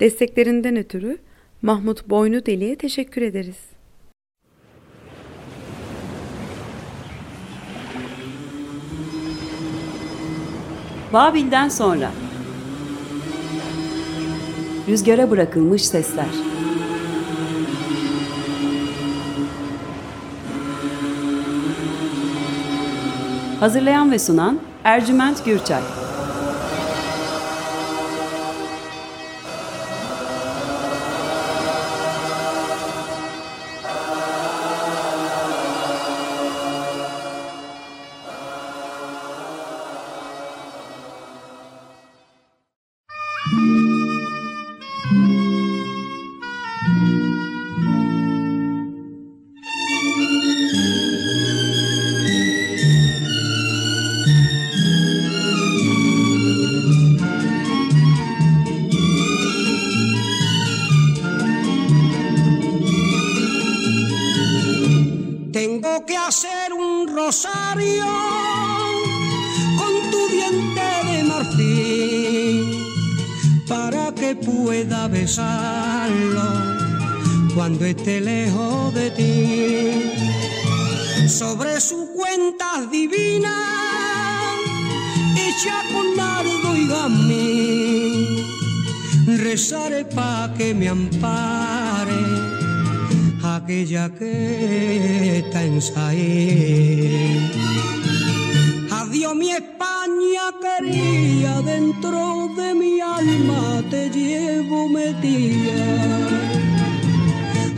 Desteklerinden ötürü Mahmut Boynu Deli'ye teşekkür ederiz. Babil'den sonra. Rüzgara bırakılmış sesler. Hazırlayan ve sunan Ercüment Gürçay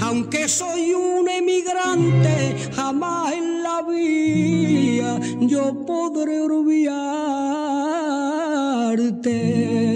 aunque soy un emigrante, jamás en la vida yo podré olvidarte.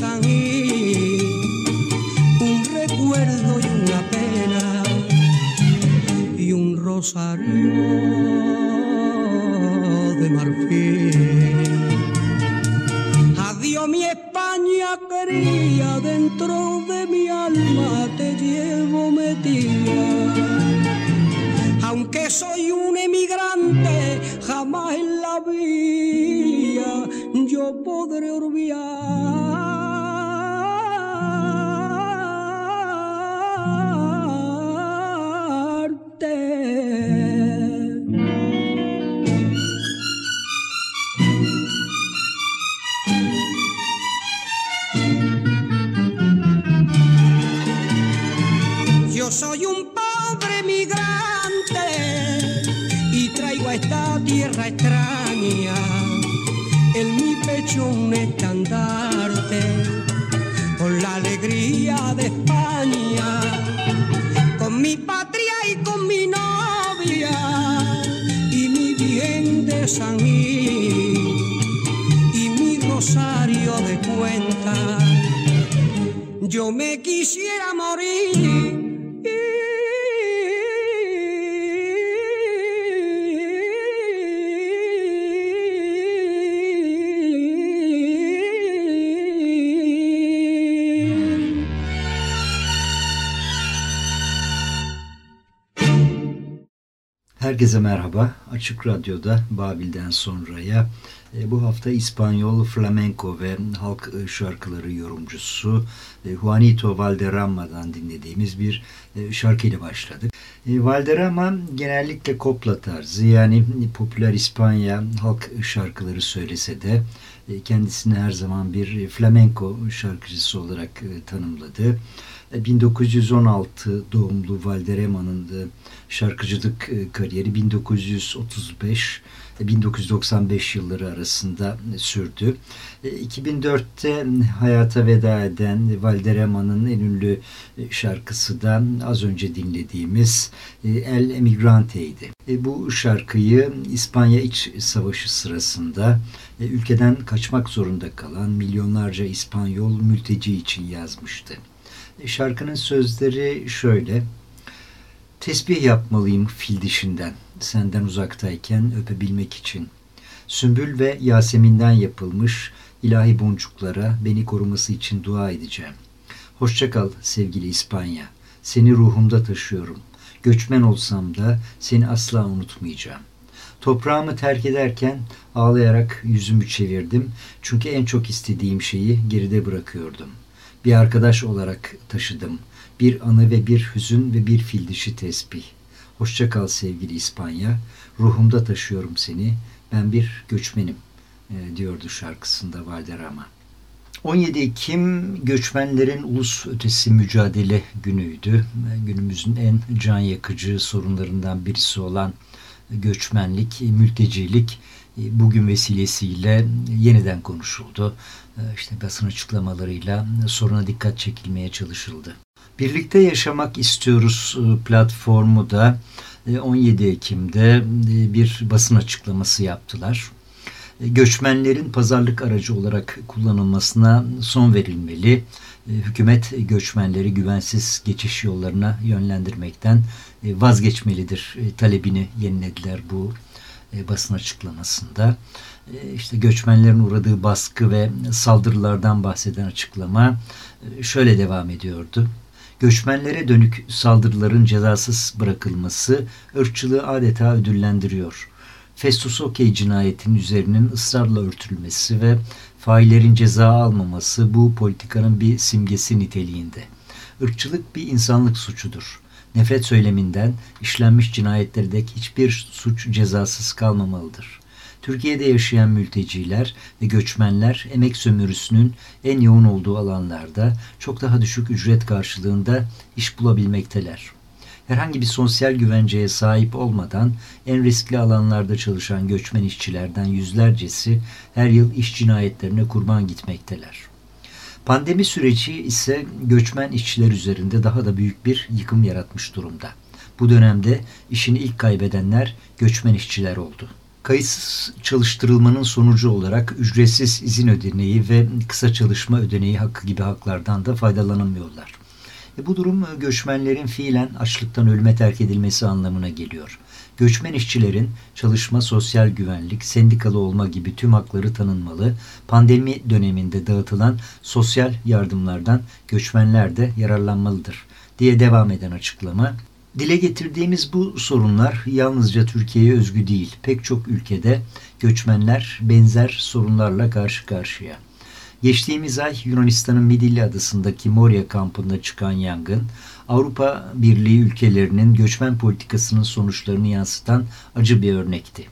Un recuerdo y una pena y un rosario de marfil. Adiós mi España quería, dentro de mi alma te llevo metida. Aunque soy un emigrante, jamás en la vida yo podré olvidarte. Yo soy un pobre migrante y traigo a esta tierra extraña en mi pecho un estandarte con la alegría de España, con mi Gil y mi rosario de cuenta. Yo me quisiera morir. Herkese merhaba. Açık Radyo'da Babil'den sonraya e, bu hafta İspanyol flamenco ve halk e, şarkıları yorumcusu e, Juanito Valderrama'dan dinlediğimiz bir şarkıyla başladık. Valderrama genellikle kopla tarzı yani popüler İspanya halk şarkıları söylese de kendisini her zaman bir flamenco şarkıcısı olarak tanımladı. 1916 doğumlu Valderrama'nın şarkıcılık kariyeri 1935 1995 yılları arasında sürdü. 2004'te hayata veda eden Valderrama'nın en ünlü şarkısı da az önce dinlediğimiz El Emigrante'ydi. Bu şarkıyı İspanya İç Savaşı sırasında ülkeden kaçmak zorunda kalan milyonlarca İspanyol mülteci için yazmıştı. Şarkının sözleri şöyle. Tesbih yapmalıyım fil dişinden, senden uzaktayken öpebilmek için. Sümbül ve Yasemin'den yapılmış ilahi boncuklara beni koruması için dua edeceğim. Hoşçakal sevgili İspanya. Seni ruhumda taşıyorum. Göçmen olsam da seni asla unutmayacağım. Toprağımı terk ederken ağlayarak yüzümü çevirdim. Çünkü en çok istediğim şeyi geride bırakıyordum. Bir arkadaş olarak taşıdım. Bir anı ve bir hüzün ve bir fil dişi tesbih. Hoşça kal sevgili İspanya. Ruhumda taşıyorum seni. Ben bir göçmenim e, diyordu şarkısında Valderrama. 17 Ekim göçmenlerin ulus ötesi mücadele günüydü. Günümüzün en can yakıcı sorunlarından birisi olan göçmenlik, mültecilik e, bugün vesilesiyle yeniden konuşuldu. E, işte basın açıklamalarıyla soruna dikkat çekilmeye çalışıldı. Birlikte Yaşamak istiyoruz e, platformu da 17 Ekim'de bir basın açıklaması yaptılar. Göçmenlerin pazarlık aracı olarak kullanılmasına son verilmeli. Hükümet göçmenleri güvensiz geçiş yollarına yönlendirmekten vazgeçmelidir talebini yenilediler bu basın açıklamasında. İşte göçmenlerin uğradığı baskı ve saldırılardan bahseden açıklama şöyle devam ediyordu. Göçmenlere dönük saldırıların cezasız bırakılması ırkçılığı adeta ödüllendiriyor. Festus Okey cinayetinin üzerinin ısrarla örtülmesi ve faillerin ceza almaması bu politikanın bir simgesi niteliğinde. Irkçılık bir insanlık suçudur. Nefret söyleminden işlenmiş cinayetlere dek hiçbir suç cezasız kalmamalıdır. Türkiye'de yaşayan mülteciler ve göçmenler emek sömürüsünün en yoğun olduğu alanlarda çok daha düşük ücret karşılığında iş bulabilmekteler. Herhangi bir sosyal güvenceye sahip olmadan en riskli alanlarda çalışan göçmen işçilerden yüzlercesi her yıl iş cinayetlerine kurban gitmekteler. Pandemi süreci ise göçmen işçiler üzerinde daha da büyük bir yıkım yaratmış durumda. Bu dönemde işini ilk kaybedenler göçmen işçiler oldu. Kayıtsız çalıştırılmanın sonucu olarak ücretsiz izin ödeneği ve kısa çalışma ödeneği hakkı gibi haklardan da faydalanamıyorlar. E bu durum göçmenlerin fiilen açlıktan ölüme terk edilmesi anlamına geliyor. Göçmen işçilerin çalışma, sosyal güvenlik, sendikalı olma gibi tüm hakları tanınmalı. Pandemi döneminde dağıtılan sosyal yardımlardan göçmenler de yararlanmalıdır diye devam eden açıklama Dile getirdiğimiz bu sorunlar yalnızca Türkiye'ye özgü değil. Pek çok ülkede göçmenler benzer sorunlarla karşı karşıya. Geçtiğimiz ay Yunanistan'ın Midilli adasındaki Moria kampında çıkan yangın, Avrupa Birliği ülkelerinin göçmen politikasının sonuçlarını yansıtan acı bir örnekti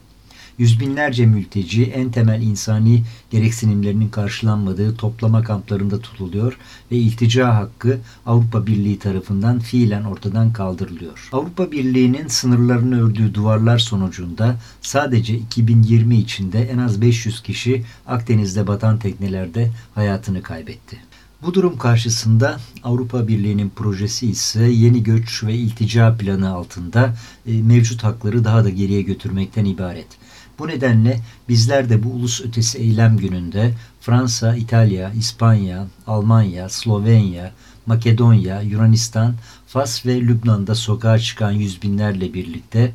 yüz binlerce mülteci en temel insani gereksinimlerinin karşılanmadığı toplama kamplarında tutuluyor ve iltica hakkı Avrupa Birliği tarafından fiilen ortadan kaldırılıyor. Avrupa Birliği'nin sınırlarını ördüğü duvarlar sonucunda sadece 2020 içinde en az 500 kişi Akdeniz'de batan teknelerde hayatını kaybetti. Bu durum karşısında Avrupa Birliği'nin projesi ise yeni göç ve iltica planı altında e, mevcut hakları daha da geriye götürmekten ibaret. Bu nedenle bizler de bu ulus ötesi eylem gününde Fransa, İtalya, İspanya, Almanya, Slovenya, Makedonya, Yunanistan, Fas ve Lübnan'da sokağa çıkan yüz binlerle birlikte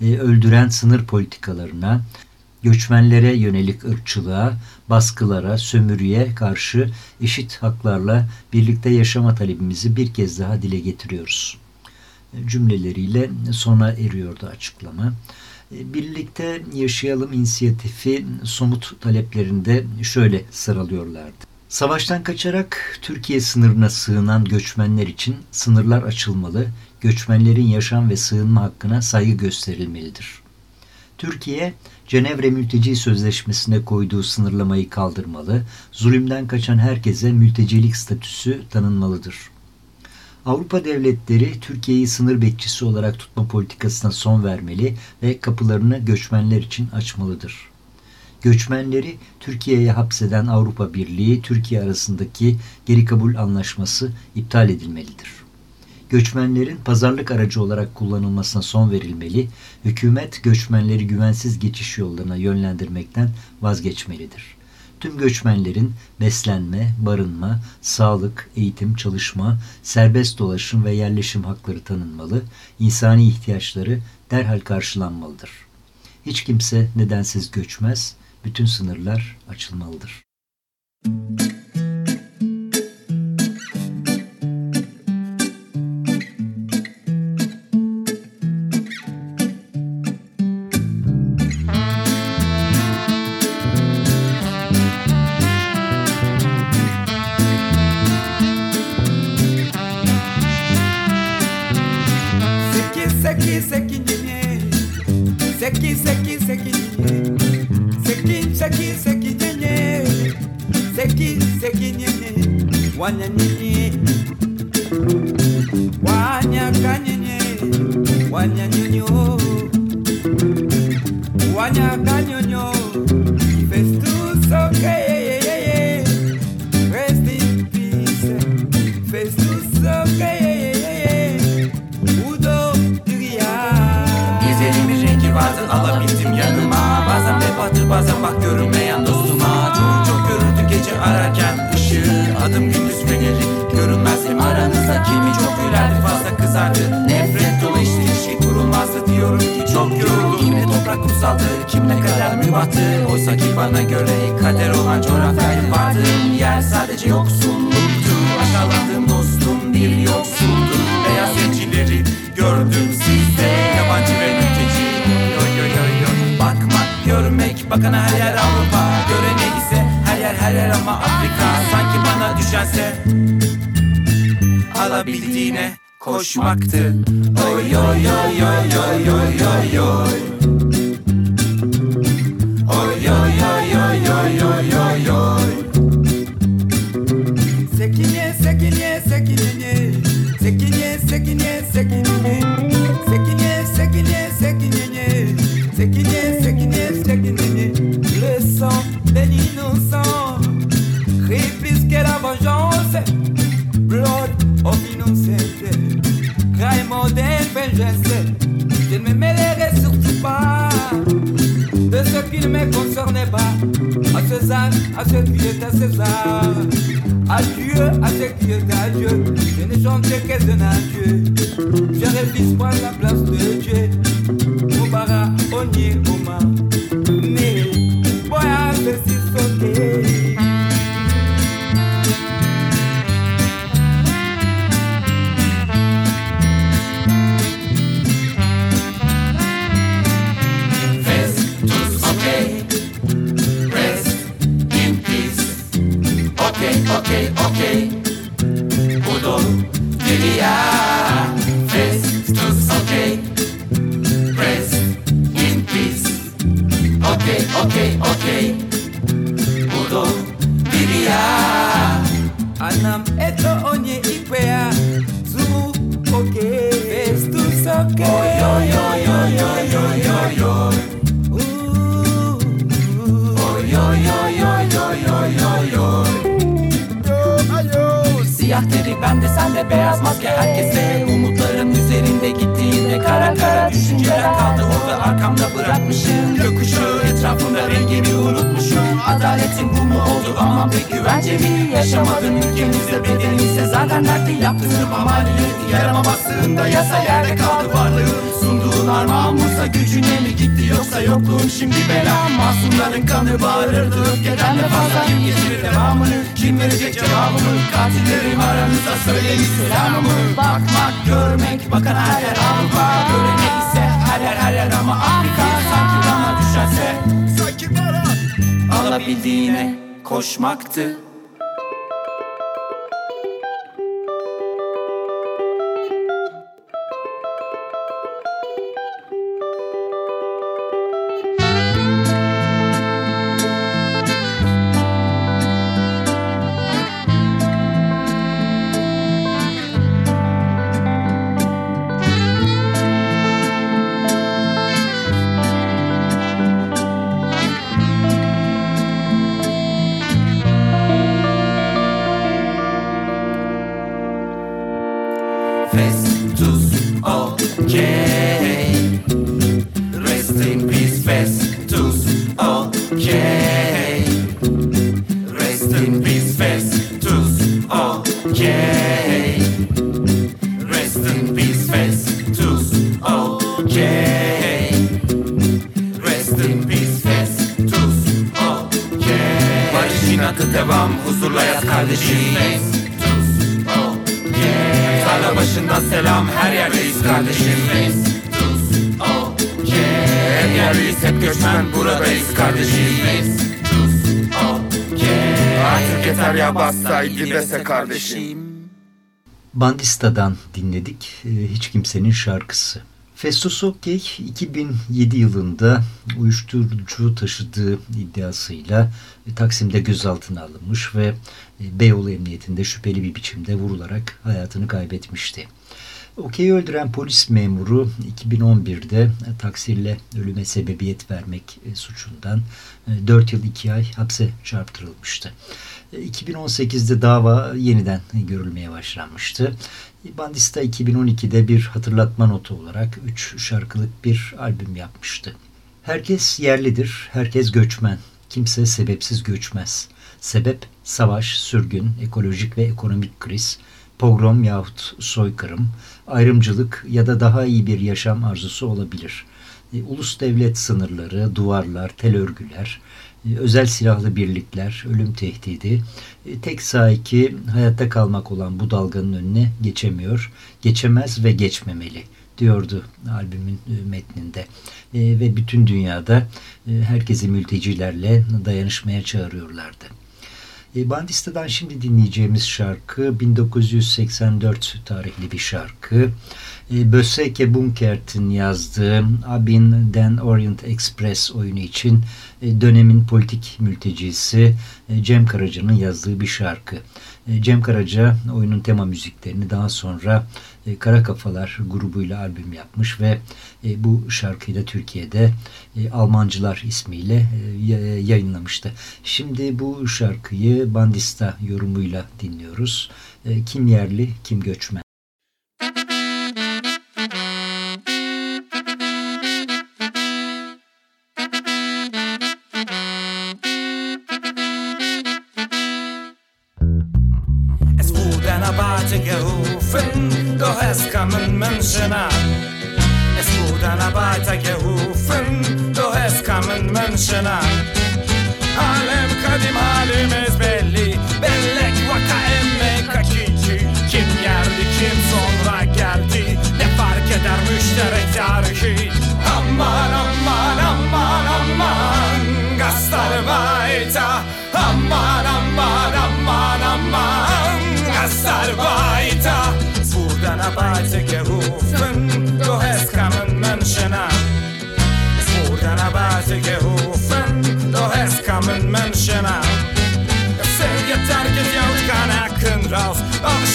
e, öldüren sınır politikalarına, göçmenlere yönelik ırkçılığa, baskılara, sömürüye karşı eşit haklarla birlikte yaşama talebimizi bir kez daha dile getiriyoruz. Cümleleriyle sona eriyordu açıklama. Birlikte Yaşayalım inisiyatifi somut taleplerinde şöyle sıralıyorlardı. Savaştan kaçarak Türkiye sınırına sığınan göçmenler için sınırlar açılmalı, göçmenlerin yaşam ve sığınma hakkına saygı gösterilmelidir. Türkiye, Cenevre Mülteci Sözleşmesi'ne koyduğu sınırlamayı kaldırmalı, zulümden kaçan herkese mültecilik statüsü tanınmalıdır. Avrupa devletleri Türkiye'yi sınır bekçisi olarak tutma politikasına son vermeli ve kapılarını göçmenler için açmalıdır. Göçmenleri Türkiye'ye hapseden Avrupa Birliği, Türkiye arasındaki geri kabul anlaşması iptal edilmelidir. Göçmenlerin pazarlık aracı olarak kullanılmasına son verilmeli, hükümet göçmenleri güvensiz geçiş yollarına yönlendirmekten vazgeçmelidir tüm göçmenlerin beslenme, barınma, sağlık, eğitim, çalışma, serbest dolaşım ve yerleşim hakları tanınmalı, insani ihtiyaçları derhal karşılanmalıdır. Hiç kimse nedensiz göçmez, bütün sınırlar açılmalıdır. Müzik One and koşmaktı Oy Je ne me mêlerai surtout pas De ce qui ne me concerne pas. À César, à ce qui est à César. À Dieu, à ce qui est à Dieu. Je ne chante que de Dieu Je refuse pas la place de Dieu kim verecek cevabımı. Katillerim aranızda söyleyin selamımı. Bakmak görmek bakan her yer Avrupa Görene ise her yer her yer ama Afrika Sanki bana düşerse Sanki bana. Alabildiğine koşmaktı Bandista'dan dinledik. Ee, Hiç kimsenin şarkısı. Festus Okey 2007 yılında uyuşturucu taşıdığı iddiasıyla e, Taksim'de gözaltına alınmış ve e, Beyoğlu Emniyetinde şüpheli bir biçimde vurularak hayatını kaybetmişti. Okey'i öldüren polis memuru 2011'de e, taksirle ölüme sebebiyet vermek e, suçundan 4 yıl 2 ay hapse çarptırılmıştı. E, 2018'de dava yeniden görülmeye başlanmıştı. Bandista 2012'de bir hatırlatma notu olarak 3 şarkılık bir albüm yapmıştı. Herkes yerlidir, herkes göçmen. Kimse sebepsiz göçmez. Sebep savaş, sürgün, ekolojik ve ekonomik kriz, pogrom yahut soykırım, ayrımcılık ya da daha iyi bir yaşam arzusu olabilir. E, Ulus devlet sınırları, duvarlar, tel örgüler, e, özel silahlı birlikler, ölüm tehdidi, e, tek sahiki hayatta kalmak olan bu dalganın önüne geçemiyor, geçemez ve geçmemeli diyordu albümün metninde. Ve bütün dünyada herkesi mültecilerle dayanışmaya çağırıyorlardı. E, Bandista'dan şimdi dinleyeceğimiz şarkı 1984 tarihli bir şarkı. E, Böseke Bunkert'in yazdığı Abin Den Orient Express oyunu için e, dönemin politik mültecisi e, Cem Karaca'nın yazdığı bir şarkı. E, Cem Karaca oyunun tema müziklerini daha sonra e, Kara Kafalar grubuyla albüm yapmış ve e, bu şarkıyı da Türkiye'de e, Almancılar ismiyle e, ya- yayınlamıştı. Şimdi bu şarkıyı Bandista yorumuyla dinliyoruz. Kim yerli, kim göçmen. Gerufen, es kamen Menschen an. Es wurden Arbeiter gerufen, doch es kamen Menschen an.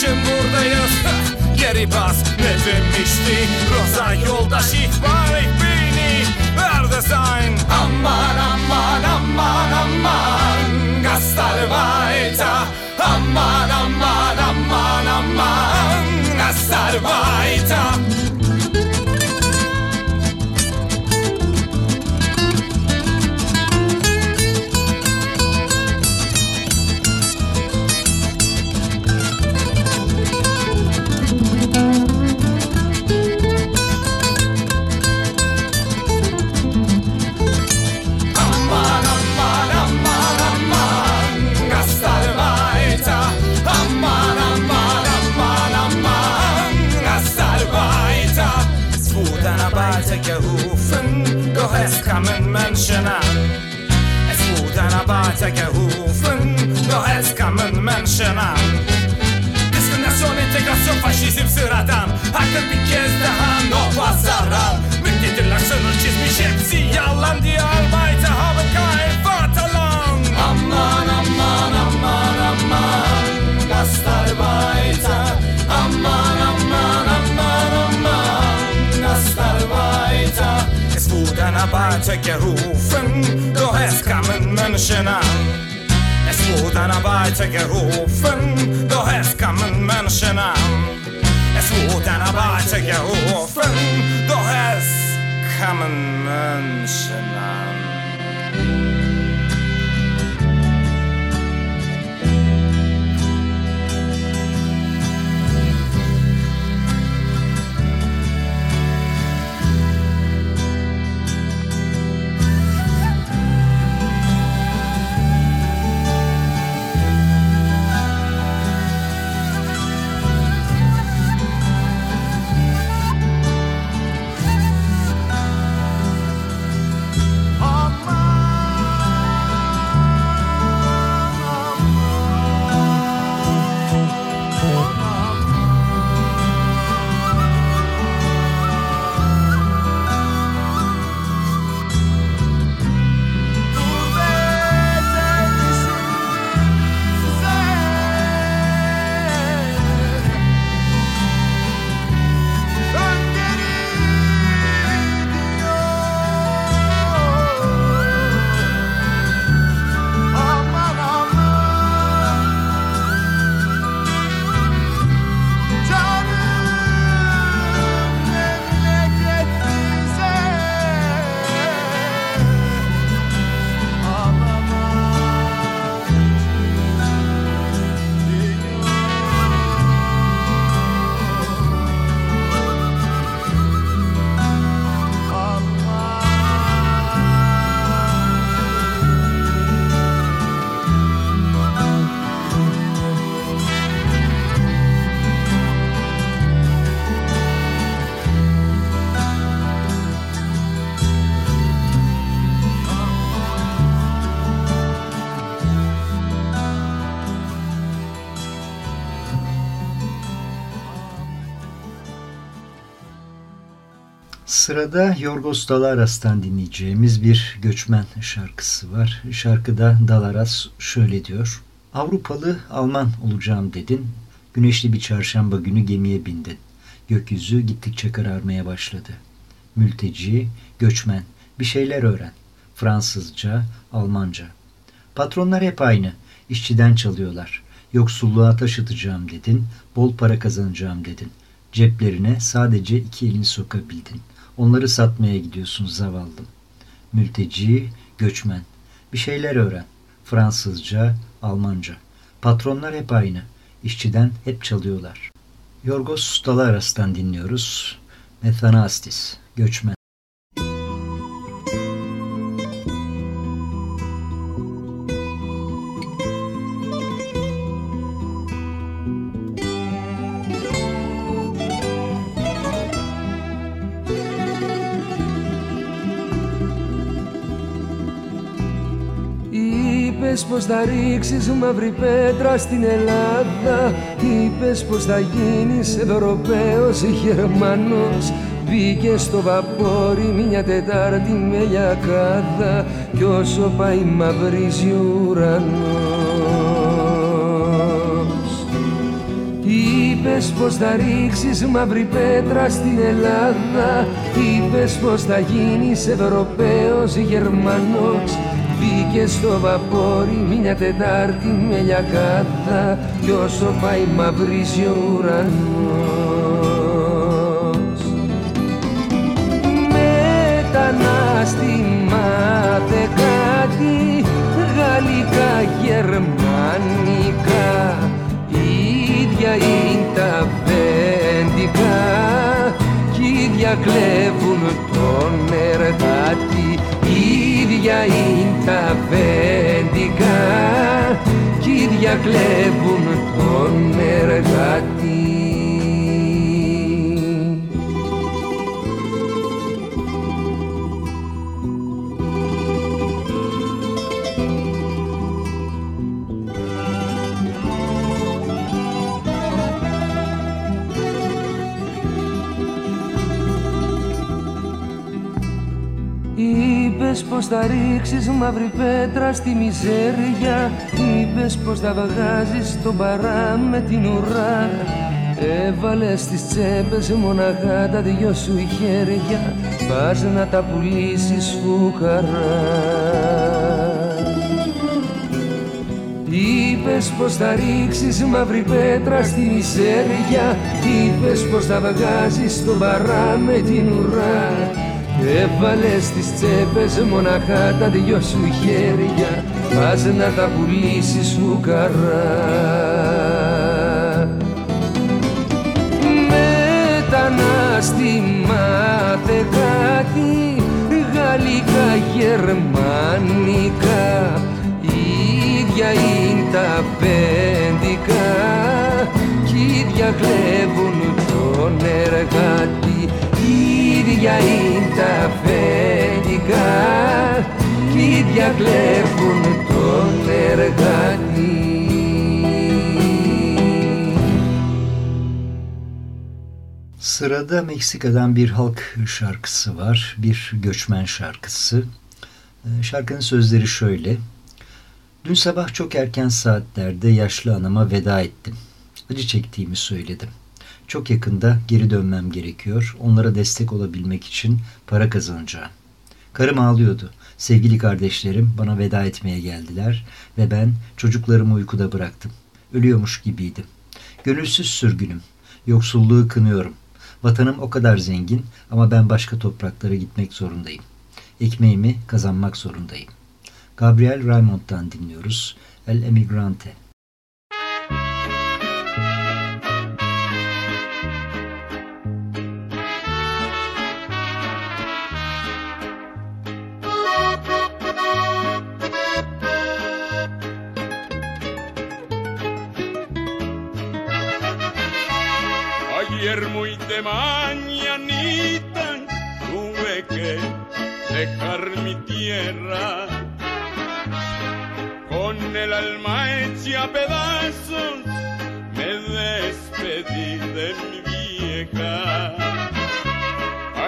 Alışın buradayız. Geri bas ne demişti? Roza yoldaş ihbar et beni Nerede sein Aman aman aman aman. Gastarbeiter Aman aman aman aman. Gastarbeiter Aman trzyma Dyskryminacją, integracją, fasizm syratam Akademik jest daha kyss min Mektedir laksonolcizmi hepsi yalan diye haven haben kein Vaterland Amman, amman, amman, amman, Gastarbeiter Amman, amman, amman, amman, Gastarbeiter Es wurden Arbeiter gerufen, doch es kamen Menschen an mot en gerufen, doch es härskar man människorna Es mot en arbeiter doch es härskar man människorna Sırada Yorgos Dalaras'tan dinleyeceğimiz bir göçmen şarkısı var. Şarkıda Dalaras şöyle diyor. Avrupalı Alman olacağım dedin. Güneşli bir çarşamba günü gemiye bindin. Gökyüzü gittikçe kararmaya başladı. Mülteci, göçmen, bir şeyler öğren. Fransızca, Almanca. Patronlar hep aynı. İşçiden çalıyorlar. Yoksulluğa taşıtacağım dedin. Bol para kazanacağım dedin. Ceplerine sadece iki elini sokabildin. Onları satmaya gidiyorsun zavallım. Mülteci, göçmen. Bir şeyler öğren. Fransızca, Almanca. Patronlar hep aynı. İşçiden hep çalıyorlar. Yorgos Dalaras'tan dinliyoruz. Methanastis, göçmen. Είπες πως θα ρίξεις μαύρη πέτρα στην Ελλάδα. Είπες πως θα γίνεις Ευρωπαίος ή Γερμανός. Μπήκες στο βαπόρι μια Τετάρτη με λιακάδα. Κι όσο πάει μαυρίζει ο ουρανός. Είπες πως θα ρίξεις μαύρη πέτρα στην Ελλάδα. Είπες πως θα γίνεις Ευρωπαίος ή Γερμανός Μπήκε στο βαπόρι μια Τετάρτη με λιακάδα κι όσο πάει μαυρίζει ο ουρανός. Μετανάστη μάθε κάτι γαλλικά, γερμανικά ίδια είναι τα αφεντικά κι ίδια κλέβουν τον εργάτη για είναι τα πέντικα, και διακλέβουν τον εργάτη. Πως θα ρίξεις μαύρη πέτρα στη μιζέρια. Είπες πως θα βγάζεις τον παρά με την ουρά. Έβαλες στις τσέπες μοναχά τα δυο σου χέρια. Πας να τα πουλήσεις φουκαρά. Είπες πως θα ρίξεις μαύρη πέτρα στη μιζέρια. Είπες πως θα βγάζεις τον παρά με την ουρά Έβαλες στις τσέπες μοναχά τα δυο σου χέρια Πας να τα πουλήσεις φουκαρά. Μετανάστη μάθε κάτι Γαλλικά, γερμανικά. Ίδια είναι τα πέντικα Κι ίδια κλέβουν τον εργάτη ίδια είναι τα αφεντικά κι ίδια κλέβουν τον εργάτη. Sırada Meksika'dan bir halk şarkısı var. Bir göçmen şarkısı. Şarkının sözleri şöyle. Dün sabah çok erken saatlerde yaşlı anama veda ettim. Acı çektiğimi söyledim. Çok yakında geri dönmem gerekiyor. Onlara destek olabilmek için para kazanacağım. Karım ağlıyordu. Sevgili kardeşlerim bana veda etmeye geldiler ve ben çocuklarımı uykuda bıraktım. Ölüyormuş gibiydim. Gönülsüz sürgünüm. Yoksulluğu kınıyorum. Vatanım o kadar zengin ama ben başka topraklara gitmek zorundayım. Ekmeğimi kazanmak zorundayım. Gabriel Raymond'dan dinliyoruz. El Emigrante.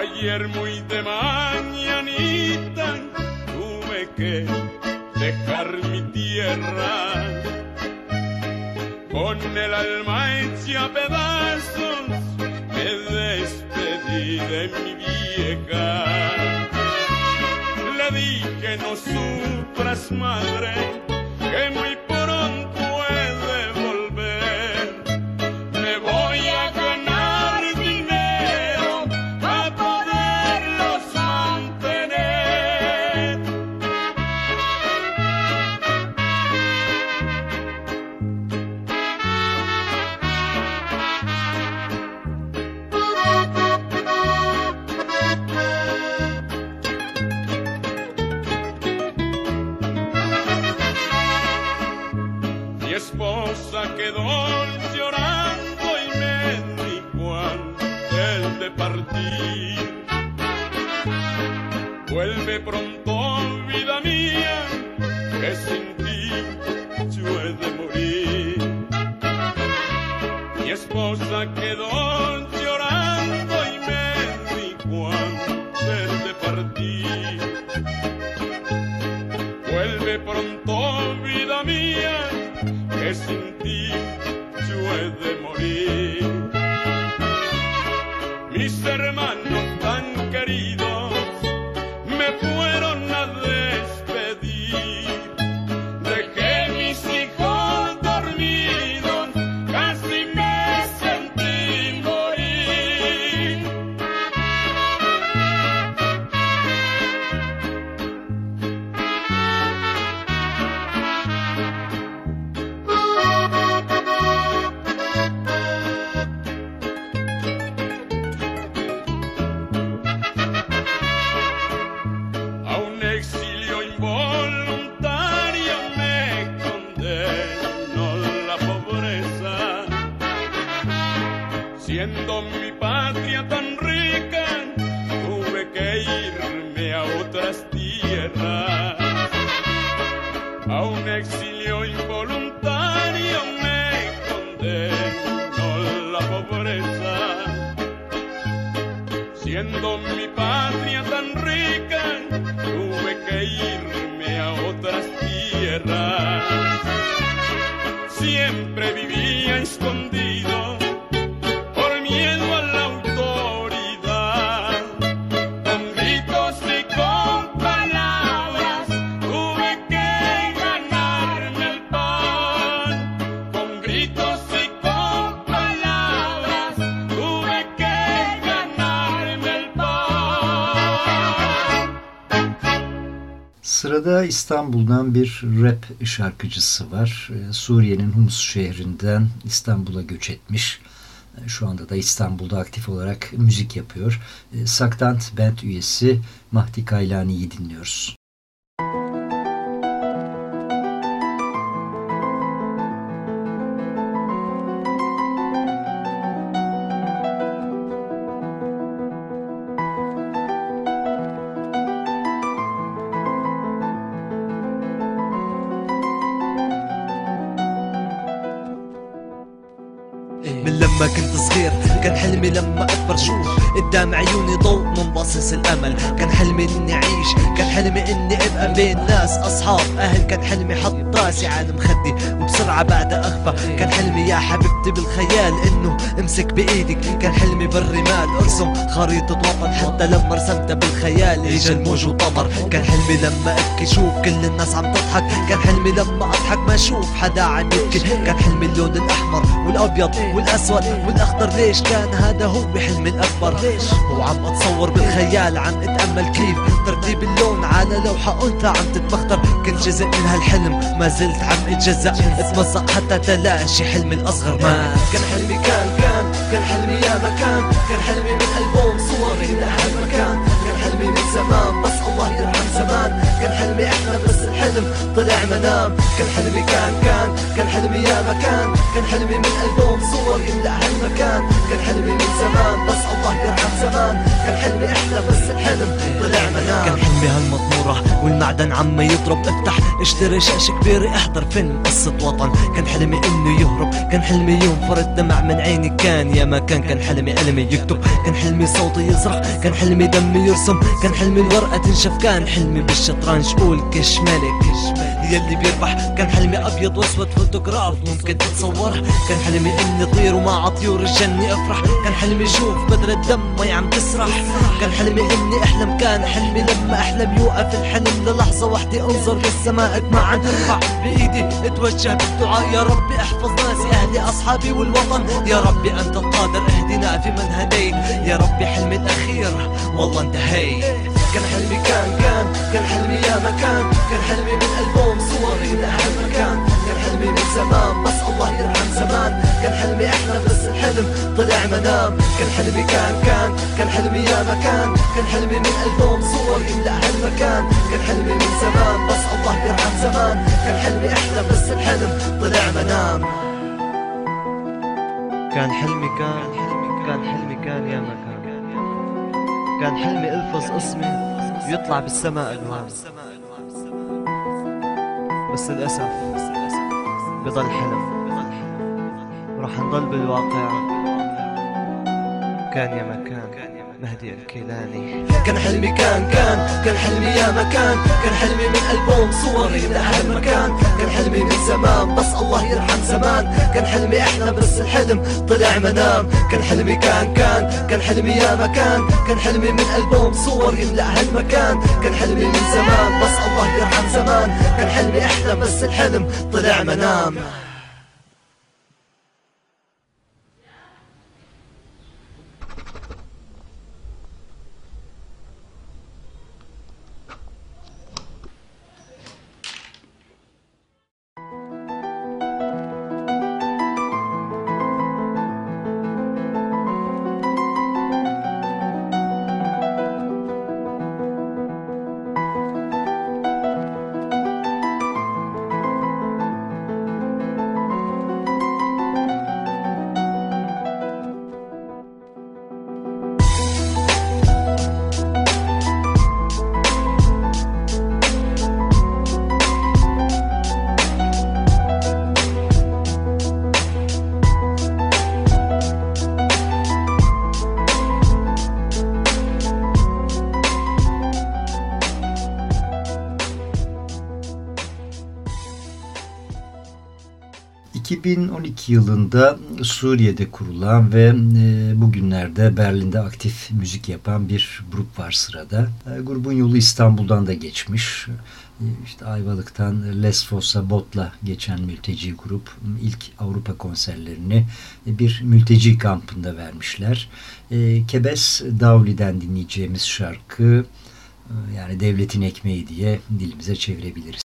Ayer muy de mañanita tuve que dejar mi tierra. Con el alma hecha pedazos me despedí de mi vieja. Le dije no sufras madre de pronto Sırada İstanbul'dan bir rap şarkıcısı var. Ee, Suriye'nin Humus şehrinden İstanbul'a göç etmiş. Ee, şu anda da İstanbul'da aktif olarak müzik yapıyor. Ee, Saktant Band üyesi Mahdi Kaylani'yi dinliyoruz. قدام عيون باصص الأمل. كان حلمي إني أعيش كان حلمي إني أبقى بين ناس أصحاب. أهل كان حلمي حط راسي على مخدي وبسرعة بعد أخفى. كان حلمي يا حبيبتي بالخيال إنه أمسك بإيدك. كان حلمي بالرمال أرسم خريطة وطن. حتى لما رسمتها بالخيال اجى الموج وطمر. كان حلمي لما أبكي شوف كل الناس عم تضحك. كان حلمي لما أضحك ما أشوف حدا عم يبكي. كان حلمي اللون الأحمر والأبيض والأسود والأخضر. ليش كان هذا هو حلمي الأكبر؟ وعم أتصور بالخيال. عم اتأمل كيف ترتيب اللون على لوحة أنثى عم تتبختر. كنت جزء من هالحلم ما زلت عم اتجزأ. اتمزق حتى تلاشي حلمي الأصغر. ما كان حلمي كان كان كان حلمي يا مكان. كان حلمي من ألبوم صور إلى هالمكان كان حلمي من زمان بس الله يرحم زمان كان حلمي إحنا بس الحلم طلع منام كان حلمي كان كان كان حلمي يا مكان كان حلمي من البوم صور يملأ هالمكان كان حلمي من زمان بس الله يرحم زمان كان حلمي أحلى بس الحلم طلع منام كان حلمي هالمطمورة والمعدن عم يضرب افتح اشتري شاشة كبيرة احضر فيلم قصة وطن كان حلمي انه يهرب كان حلمي ينفر الدمع من عيني كان يا ما كان حلمي قلمي يكتب كان حلمي صوتي يصرخ كان حلمي دمي يرسم كان حلمي الورقة تنشف كان حلمي بالشطرنج قول كش ملك. يلي بيربح كان حلمي أبيض وأسود فوتوغراف. ممكن تتصوره كان حلمي إني طير ومع طيور الجنة أفرح. كان حلمي شوف بدر الدم وهي عم تسرح. كان حلمي إني أحلم كان حلمي لما أحلم. يوقف الحلم للحظة وحدي أنظر للسماء معا ارفع بإيدي اتوجه بالدعاء. يا ربي احفظ ناسي أهلي أصحابي والوطن. يا ربي أنت القادر اهدنا في من هديت. يا ربي حلمي الأخير والله انتهيت. كان حلمي كان كان كان حلمي يا مكان كان حلمي من ألبوم صوري لأهل مكان. كان حلمي من زمان بس الله يرحم زمان. كان حلمي أحلى بس الحلم طلع منام. كان حلمي كان كان كان حلمي يا مكان. كان حلمي من ألبوم صوري لأهل مكان. كان حلمي من زمان بس الله يرحم زمان. كان حلمي أحلى بس الحلم طلع منام. كان حلمي كان كان حلمي كان يا مكان. كان حلمي ألفظ اسمي ويطلع بالسماء ألوان. بس للأسف بضل حلم. وراح نضل بالواقع. كان يا مكان. مهدي الكيلاني. كان حلمي كان كان. كان حلمي يا مكان. كان حلمي من ألبوم صوري لأهل مكان. كان حلمي من زمان بس الله يرحم زمان. كان حلمي أحلى بس الحلم طلع منام. كان حلمي كان كان كان حلمي يا مكان. كان حلمي من ألبوم صوري لأهل مكان كان حلمي من زمان بس الله يرحم زمان. كان حلمي أحلى بس الحلم طلع منام. ...2012 yılında Suriye'de kurulan ve e, bugünlerde Berlin'de aktif müzik yapan bir grup var sırada. E, grubun yolu İstanbul'dan da geçmiş. E, işte Ayvalık'tan Lesvos'a botla geçen mülteci grup ilk Avrupa konserlerini bir mülteci kampında vermişler. Kebes Davli'den dinleyeceğimiz şarkı yani devletin ekmeği diye dilimize çevirebiliriz.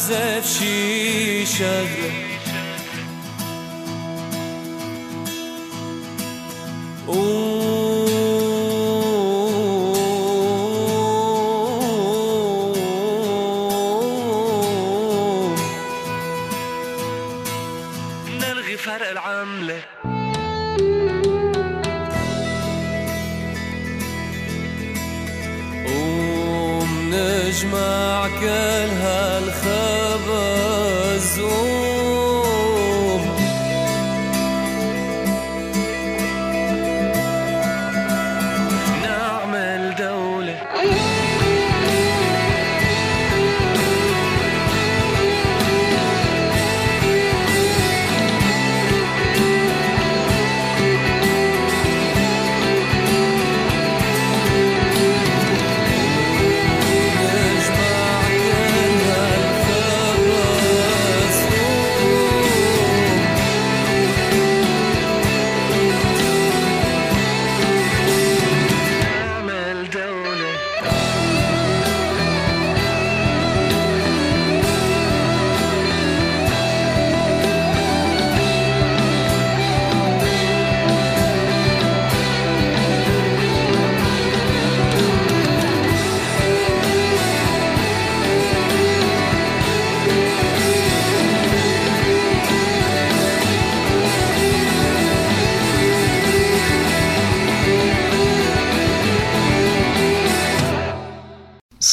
ze wsi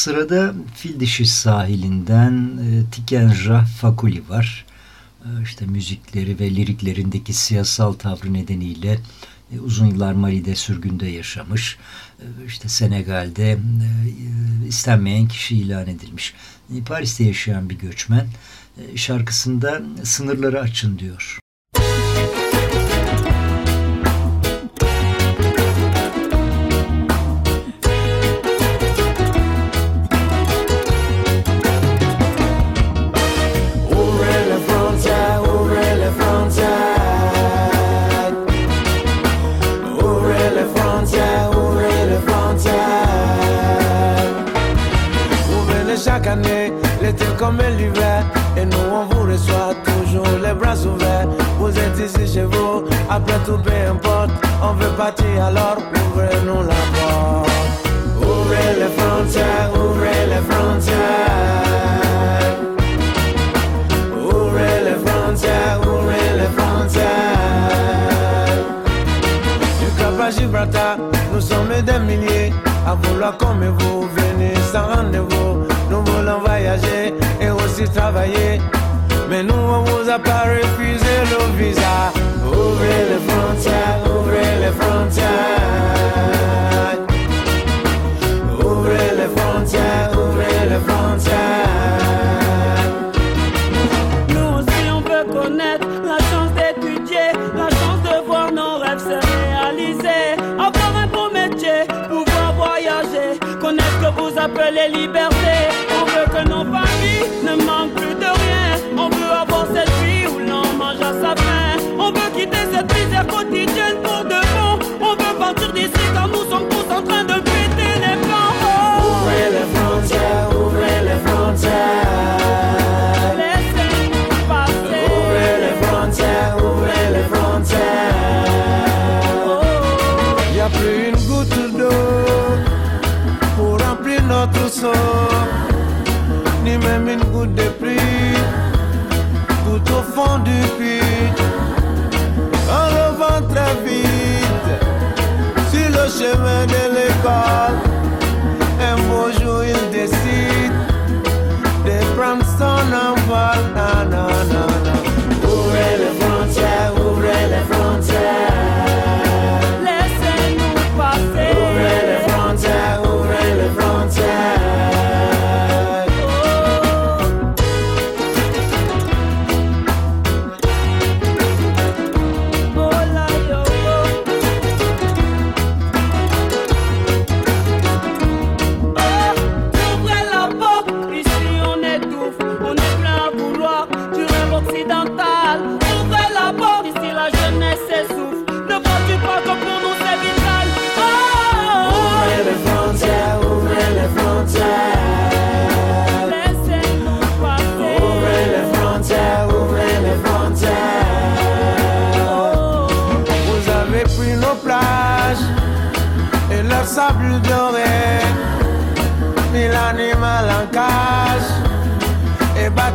Sırada Fil Dişi sahilinden e, Tikenja Fakuli var. E, işte müzikleri ve liriklerindeki siyasal tavrı nedeniyle e, uzun yıllar Mali'de sürgünde yaşamış. E, işte Senegal'de e, istenmeyen kişi ilan edilmiş. E, Paris'te yaşayan bir göçmen e, şarkısında sınırları açın diyor. Et nous on vous reçoit toujours les bras ouverts. Vous êtes ici chez vous, après tout peu importe. On veut partir alors, ouvrez-nous la porte. Ouvrez les frontières, ouvrez les frontières. Ouvrez les frontières, ouvrez les frontières. Du Cap à Gibraltar, nous sommes des milliers à vouloir comme vous Mais nous, on vous a pas refusé le visa. Ouvrez les frontières, ouvrez les frontières. Ouvrez les frontières, ouvrez les frontières. Nous aussi on veut connaître la chance d'étudier, la chance de voir nos rêves se réaliser, avoir un beau métier, pouvoir voyager, connaître ce que vous appelez liberté. On veut que nos familles ne manquent ni même une goutte de pluie tout au fond du puits.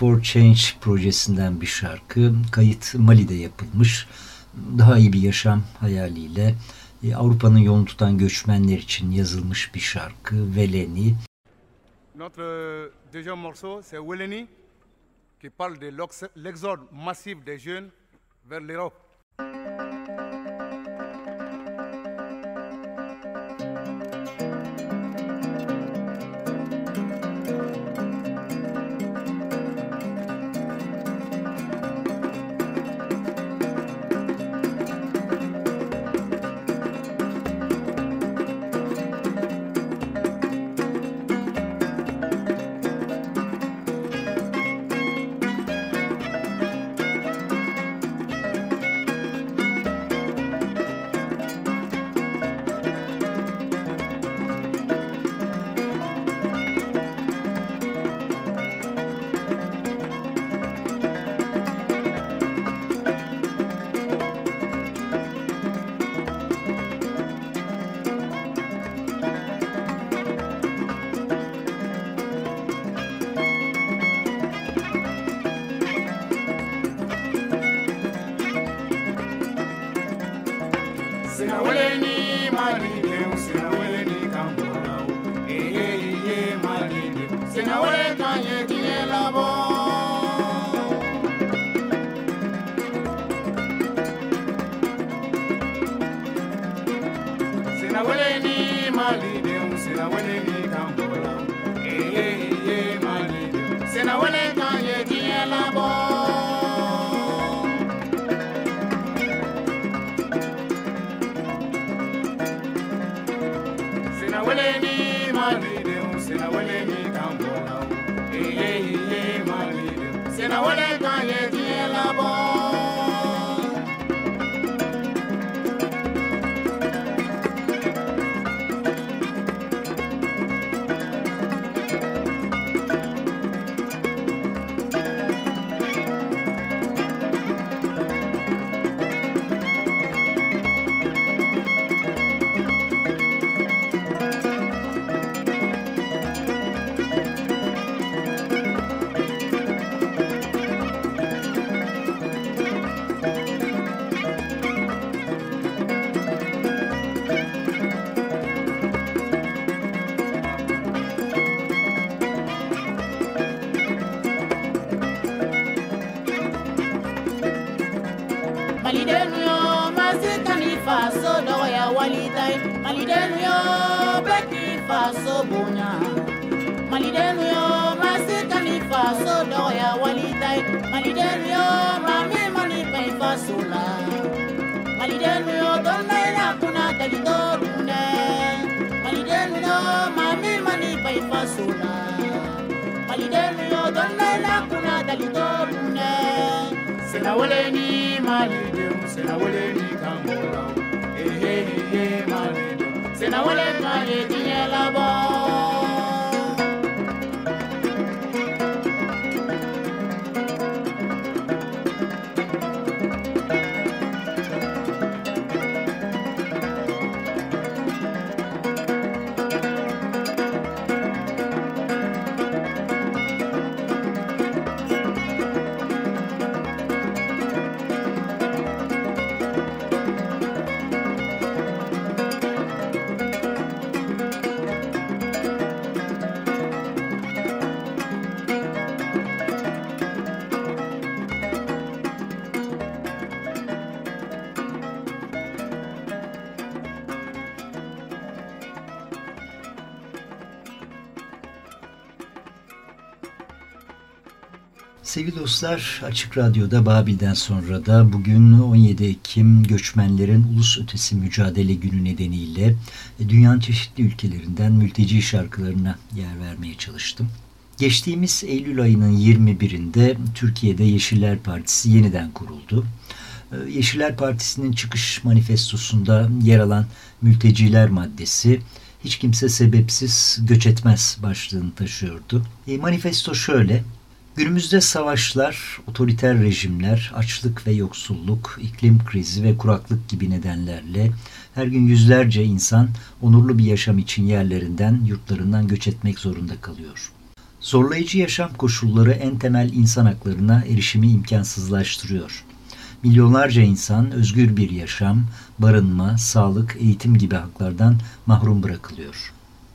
for Change projesinden bir şarkı. Kayıt Mali'de yapılmış. Daha iyi bir yaşam hayaliyle e, Avrupa'nın yolunu tutan göçmenler için yazılmış bir şarkı. Veleni. Notre deuxième morceau, c'est Weleni, qui parle de l'ex- l'exode massif des jeunes vers l'Europe. maliden yo masi faso dɔgɔya walita ye maliden yo bɛɛ k'i faso bonya. Maliden yo faso dɔgɔya walita ye maliden mami mani bɛ faso la. Maliden yo dɔnbɛla kunna dalito dunɛ maliden mami mani bɛ faso la. Maliden yo dɔnbɛla kunna dalito sena wole ni malidum sena wole ni kangora ehehehe malidum sena wole wele ka etinyelabo dostlar, Açık Radyo'da Babil'den sonra da bugün 17 Ekim Göçmenlerin Ulus Ötesi Mücadele Günü nedeniyle dünyanın çeşitli ülkelerinden mülteci şarkılarına yer vermeye çalıştım. Geçtiğimiz Eylül ayının 21'inde Türkiye'de Yeşiller Partisi yeniden kuruldu. Yeşiller Partisi'nin çıkış manifestosunda yer alan mülteciler maddesi hiç kimse sebepsiz göç etmez başlığını taşıyordu. E, manifesto şöyle, Günümüzde savaşlar, otoriter rejimler, açlık ve yoksulluk, iklim krizi ve kuraklık gibi nedenlerle her gün yüzlerce insan onurlu bir yaşam için yerlerinden, yurtlarından göç etmek zorunda kalıyor. Zorlayıcı yaşam koşulları en temel insan haklarına erişimi imkansızlaştırıyor. Milyonlarca insan özgür bir yaşam, barınma, sağlık, eğitim gibi haklardan mahrum bırakılıyor.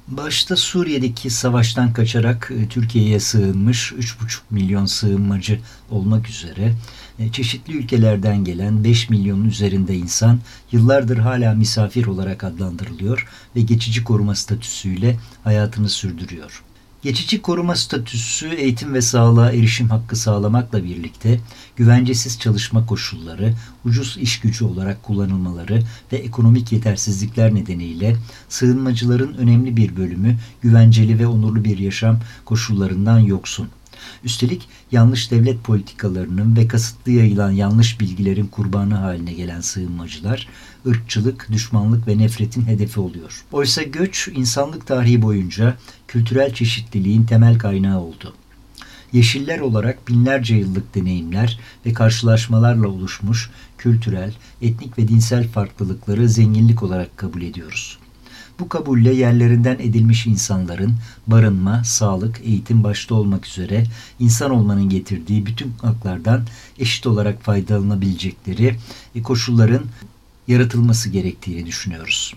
Başta Suriye'deki savaştan kaçarak e, Türkiye'ye sığınmış 3,5 milyon sığınmacı olmak üzere e, çeşitli ülkelerden gelen 5 milyonun üzerinde insan yıllardır hala misafir olarak adlandırılıyor ve geçici koruma statüsüyle hayatını sürdürüyor. Geçici koruma statüsü eğitim ve sağlığa erişim hakkı sağlamakla birlikte güvencesiz çalışma koşulları, ucuz iş gücü olarak kullanılmaları ve ekonomik yetersizlikler nedeniyle sığınmacıların önemli bir bölümü güvenceli ve onurlu bir yaşam koşullarından yoksun. Üstelik yanlış devlet politikalarının ve kasıtlı yayılan yanlış bilgilerin kurbanı haline gelen sığınmacılar, ırkçılık, düşmanlık ve nefretin hedefi oluyor. Oysa göç insanlık tarihi boyunca kültürel çeşitliliğin temel kaynağı oldu. Yeşiller olarak binlerce yıllık deneyimler ve karşılaşmalarla oluşmuş kültürel, etnik ve dinsel farklılıkları zenginlik olarak kabul ediyoruz. Bu kabulle yerlerinden edilmiş insanların barınma, sağlık, eğitim başta olmak üzere insan olmanın getirdiği bütün haklardan eşit olarak faydalanabilecekleri e, koşulların yaratılması gerektiğini düşünüyoruz.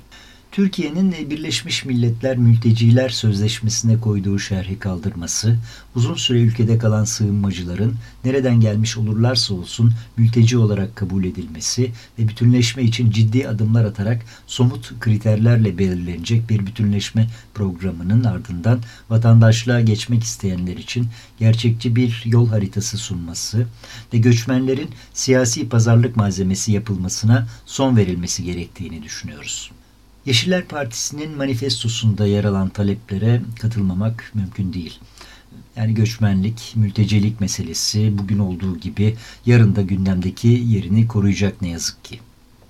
Türkiye'nin Birleşmiş Milletler Mülteciler Sözleşmesi'ne koyduğu şerhi kaldırması, uzun süre ülkede kalan sığınmacıların nereden gelmiş olurlarsa olsun mülteci olarak kabul edilmesi ve bütünleşme için ciddi adımlar atarak somut kriterlerle belirlenecek bir bütünleşme programının ardından vatandaşlığa geçmek isteyenler için gerçekçi bir yol haritası sunması ve göçmenlerin siyasi pazarlık malzemesi yapılmasına son verilmesi gerektiğini düşünüyoruz. Yeşiller Partisi'nin manifestosunda yer alan taleplere katılmamak mümkün değil. Yani göçmenlik, mültecilik meselesi bugün olduğu gibi yarın da gündemdeki yerini koruyacak ne yazık ki.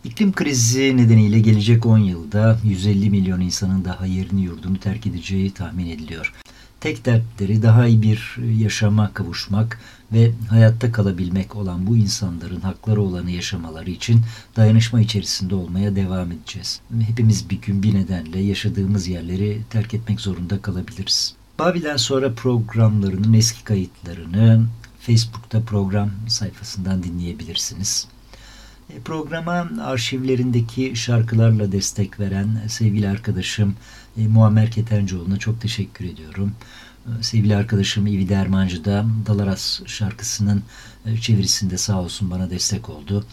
İklim krizi nedeniyle gelecek 10 yılda 150 milyon insanın daha yerini yurdunu terk edeceği tahmin ediliyor. Tek dertleri daha iyi bir yaşama kavuşmak ve hayatta kalabilmek olan bu insanların hakları olanı yaşamaları için dayanışma içerisinde olmaya devam edeceğiz. Hepimiz bir gün bir nedenle yaşadığımız yerleri terk etmek zorunda kalabiliriz. Babil'den sonra programlarının eski kayıtlarını Facebook'ta program sayfasından dinleyebilirsiniz. E, programa arşivlerindeki şarkılarla destek veren sevgili arkadaşım e, Muammer Ketencoğlu'na çok teşekkür ediyorum. Sevgili arkadaşım İvi Dermancı da Dalaras şarkısının e, çevirisinde sağ olsun bana destek oldu.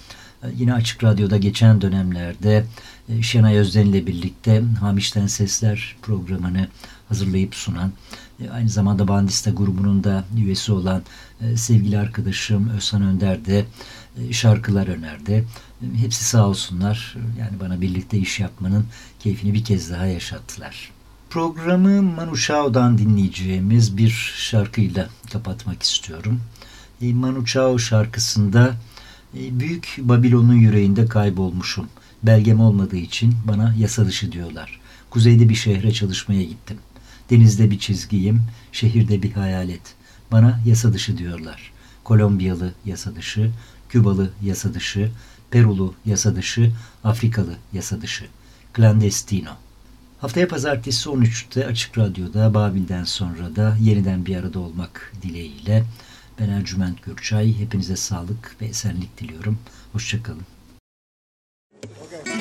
E, yine Açık Radyo'da geçen dönemlerde e, Şenay Özden ile birlikte Hamiş'ten Sesler programını hazırlayıp sunan, aynı zamanda Bandista grubunun da üyesi olan sevgili arkadaşım Özhan Önder de şarkılar önerdi. Hepsi sağ olsunlar. Yani bana birlikte iş yapmanın keyfini bir kez daha yaşattılar. Programı Manu Chao'dan dinleyeceğimiz bir şarkıyla kapatmak istiyorum. E, Manu Chao şarkısında e, Büyük Babilon'un yüreğinde kaybolmuşum. Belgem olmadığı için bana yasa dışı diyorlar. Kuzeyde bir şehre çalışmaya gittim. Denizde bir çizgiyim, şehirde bir hayalet. Bana yasa dışı diyorlar. Kolombiyalı yasa dışı, Kübalı yasa dışı, Perulu yasa dışı, Afrikalı yasa dışı. Clandestino. Haftaya pazartesi 13'te Açık Radyo'da Babil'den sonra da yeniden bir arada olmak dileğiyle ben Ercüment Gürçay. Hepinize sağlık ve esenlik diliyorum. Hoşçakalın. Okay.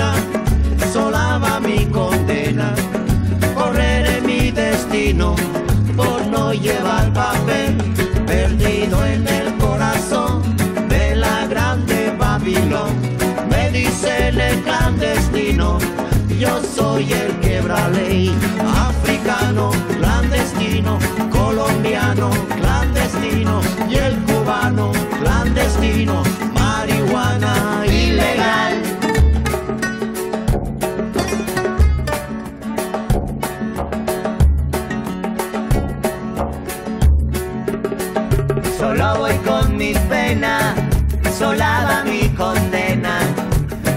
Mi pena, sola va mi condena. Correré mi destino por no llevar papel, perdido en el corazón de la grande Babilón. Me dicen el clandestino, yo soy el quebra ley, africano, clandestino, colombiano, clandestino y el cubano, clandestino, marihuana ilegal. Pena, sola va mi condena.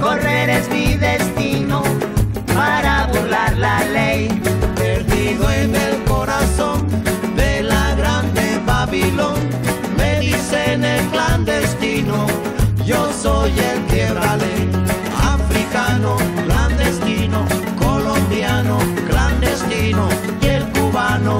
Correr es mi destino para burlar la ley. Perdido en el corazón de la grande Babilón, me dicen el clandestino, yo soy el quiebra ley. Africano, clandestino, colombiano, clandestino y el cubano,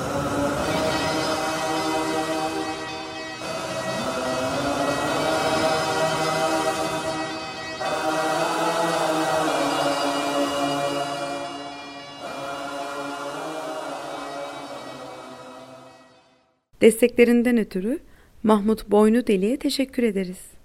Desteklerinden ötürü Mahmut Boynu Deli'ye teşekkür ederiz.